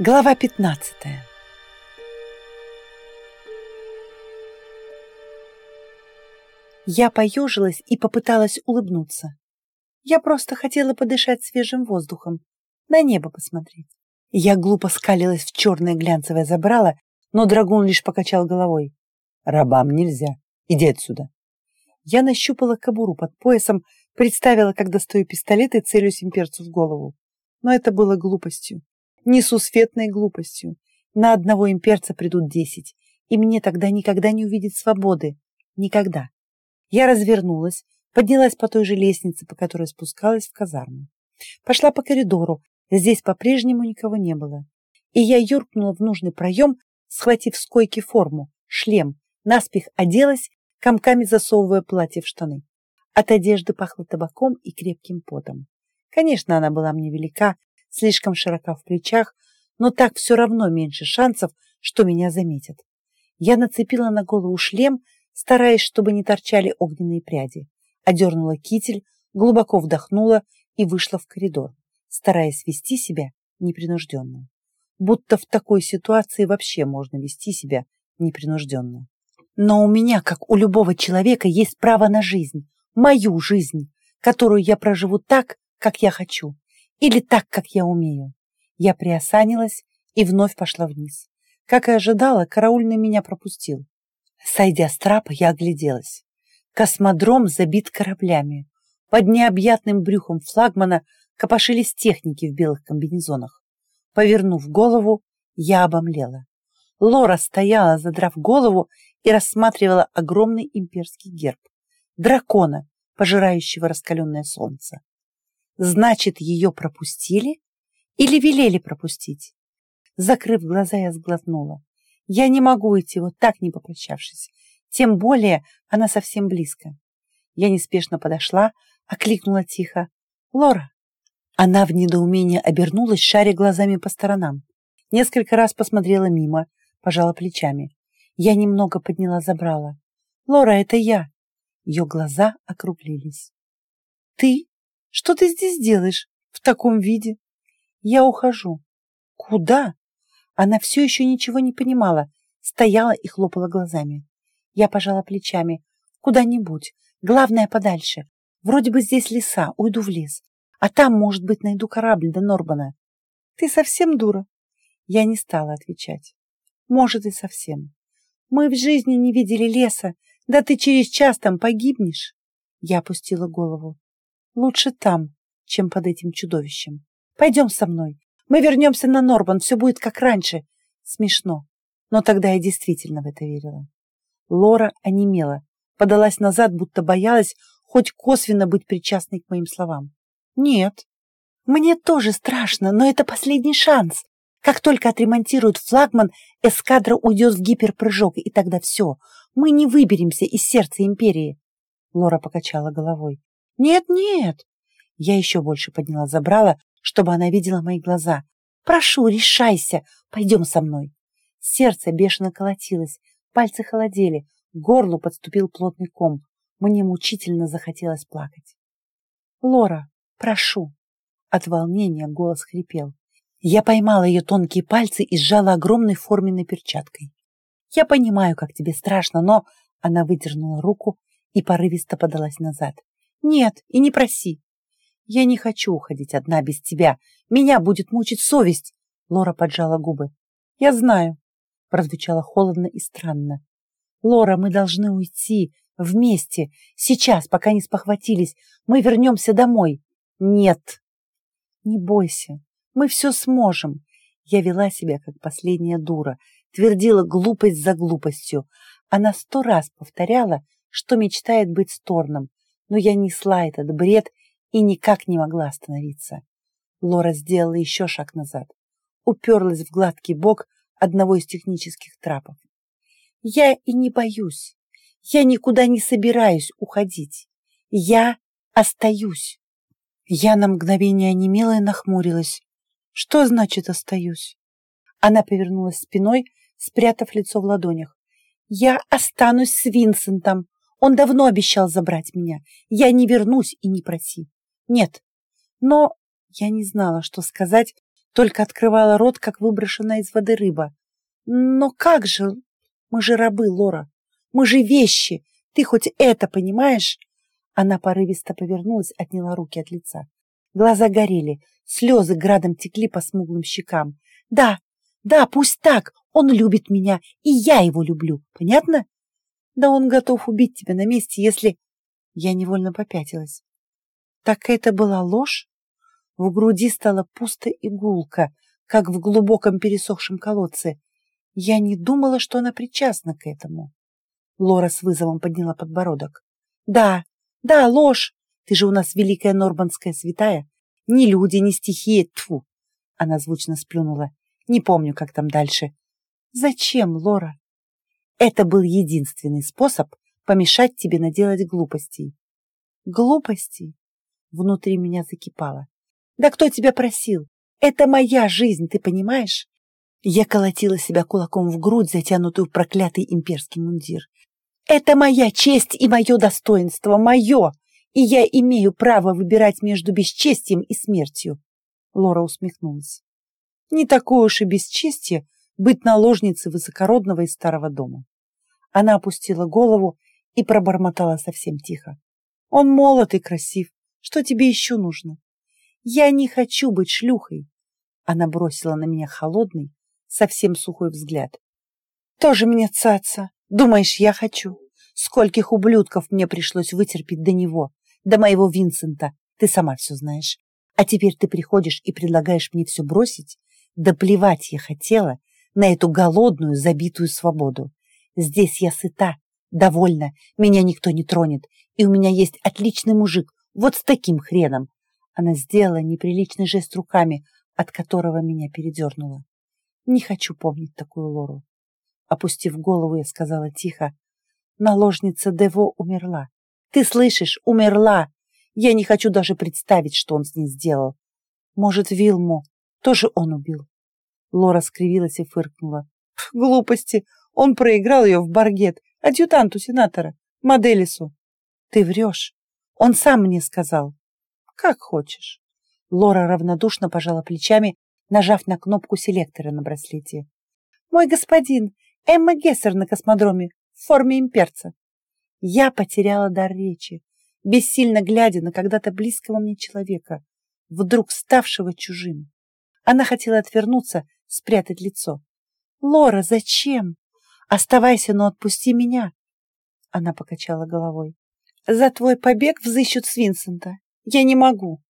Глава 15 Я поежилась и попыталась улыбнуться. Я просто хотела подышать свежим воздухом, на небо посмотреть. Я глупо скалилась в черное глянцевое забрало, но драгун лишь покачал головой. «Рабам нельзя. Иди отсюда». Я нащупала кобуру под поясом, представила, как достаю пистолет и целюсь имперцу в голову. Но это было глупостью несусветной глупостью. На одного имперца придут десять, и мне тогда никогда не увидеть свободы. Никогда. Я развернулась, поднялась по той же лестнице, по которой спускалась в казарму. Пошла по коридору, здесь по-прежнему никого не было. И я юркнула в нужный проем, схватив с койки форму, шлем, наспех оделась, комками засовывая платье в штаны. От одежды пахло табаком и крепким потом. Конечно, она была мне велика, слишком широка в плечах, но так все равно меньше шансов, что меня заметят. Я нацепила на голову шлем, стараясь, чтобы не торчали огненные пряди, одернула китель, глубоко вдохнула и вышла в коридор, стараясь вести себя непринужденно. Будто в такой ситуации вообще можно вести себя непринужденно. Но у меня, как у любого человека, есть право на жизнь, мою жизнь, которую я проживу так, как я хочу, или так, как я умею. Я приосанилась и вновь пошла вниз. Как и ожидала, караульный меня пропустил. Сойдя с трапа, я огляделась. Космодром забит кораблями. Под необъятным брюхом флагмана копошились техники в белых комбинезонах. Повернув голову, я обомлела. Лора стояла, задрав голову, и рассматривала огромный имперский герб. Дракона, пожирающего раскаленное солнце. Значит, ее пропустили? Или велели пропустить? Закрыв глаза, я сглотнула. Я не могу идти вот так, не попрощавшись. Тем более она совсем близко. Я неспешно подошла, окликнула тихо. «Лора!» Она в недоумении обернулась, шаря глазами по сторонам. Несколько раз посмотрела мимо, пожала плечами. Я немного подняла забрала. «Лора, это я!» Ее глаза округлились. «Ты?» Что ты здесь делаешь в таком виде? Я ухожу. Куда? Она все еще ничего не понимала, стояла и хлопала глазами. Я пожала плечами. Куда-нибудь. Главное, подальше. Вроде бы здесь леса, уйду в лес. А там, может быть, найду корабль до Норбана. Ты совсем дура? Я не стала отвечать. Может, и совсем. Мы в жизни не видели леса. Да ты через час там погибнешь. Я опустила голову. Лучше там, чем под этим чудовищем. Пойдем со мной. Мы вернемся на Норбан, все будет как раньше. Смешно. Но тогда я действительно в это верила. Лора онемела, подалась назад, будто боялась хоть косвенно быть причастной к моим словам. Нет. Мне тоже страшно, но это последний шанс. Как только отремонтируют флагман, эскадра уйдет в гиперпрыжок, и тогда все. Мы не выберемся из сердца империи. Лора покачала головой. «Нет-нет!» Я еще больше подняла забрала, чтобы она видела мои глаза. «Прошу, решайся! Пойдем со мной!» Сердце бешено колотилось, пальцы холодели, горлу подступил плотный ком. Мне мучительно захотелось плакать. «Лора, прошу!» От волнения голос хрипел. Я поймала ее тонкие пальцы и сжала огромной форменной перчаткой. «Я понимаю, как тебе страшно, но...» Она выдернула руку и порывисто подалась назад. Нет, и не проси. Я не хочу уходить одна без тебя. Меня будет мучить совесть. Лора поджала губы. Я знаю. Прозвучало холодно и странно. Лора, мы должны уйти. Вместе. Сейчас, пока не спохватились. Мы вернемся домой. Нет. Не бойся. Мы все сможем. Я вела себя, как последняя дура. Твердила глупость за глупостью. Она сто раз повторяла, что мечтает быть сторном, но я несла этот бред и никак не могла остановиться. Лора сделала еще шаг назад, уперлась в гладкий бок одного из технических трапов. Я и не боюсь. Я никуда не собираюсь уходить. Я остаюсь. Я на мгновение онемела и нахмурилась. Что значит «остаюсь»? Она повернулась спиной, спрятав лицо в ладонях. Я останусь с Винсентом. Он давно обещал забрать меня. Я не вернусь и не проси. Нет. Но я не знала, что сказать, только открывала рот, как выброшенная из воды рыба. Но как же? Мы же рабы, Лора. Мы же вещи. Ты хоть это понимаешь? Она порывисто повернулась, отняла руки от лица. Глаза горели, слезы градом текли по смуглым щекам. Да, да, пусть так. Он любит меня, и я его люблю. Понятно? Да он готов убить тебя на месте, если... Я невольно попятилась. Так это была ложь? В груди стало пусто и как в глубоком пересохшем колодце. Я не думала, что она причастна к этому. Лора с вызовом подняла подбородок. Да, да, ложь. Ты же у нас великая нормандская святая. Ни люди, ни стихии. Тфу. Она звучно сплюнула. Не помню, как там дальше. Зачем, Лора? Это был единственный способ помешать тебе наделать глупостей. Глупостей? Внутри меня закипало. Да кто тебя просил? Это моя жизнь, ты понимаешь? Я колотила себя кулаком в грудь, затянутую в проклятый имперский мундир. Это моя честь и мое достоинство, мое, и я имею право выбирать между бесчестием и смертью. Лора усмехнулась. Не такое уж и бесчестье быть наложницей высокородного из старого дома. Она опустила голову и пробормотала совсем тихо. Он молод и красив. Что тебе еще нужно? Я не хочу быть шлюхой. Она бросила на меня холодный, совсем сухой взгляд. Тоже мне цаца. Думаешь, я хочу? Скольких ублюдков мне пришлось вытерпеть до него, до моего Винсента. Ты сама все знаешь. А теперь ты приходишь и предлагаешь мне все бросить? Да плевать я хотела на эту голодную, забитую свободу. Здесь я сыта, довольна, меня никто не тронет, и у меня есть отличный мужик, вот с таким хреном, она сделала неприличный жест руками, от которого меня передернуло. Не хочу помнить такую Лору. Опустив голову, я сказала тихо. Наложница Дево умерла. Ты слышишь? Умерла! Я не хочу даже представить, что он с ней сделал. Может, Вилму тоже он убил. Лора скривилась и фыркнула. Глупости! Он проиграл ее в баргет, адъютанту сенатора, Моделису. Ты врешь. Он сам мне сказал. Как хочешь. Лора равнодушно пожала плечами, нажав на кнопку селектора на браслете. Мой господин, Эмма Гессер на космодроме в форме имперца. Я потеряла дар речи, бессильно глядя на когда-то близкого мне человека, вдруг ставшего чужим. Она хотела отвернуться, спрятать лицо. «Лора, зачем? Оставайся, но отпусти меня!» Она покачала головой. «За твой побег взыщут с Винсента. Я не могу.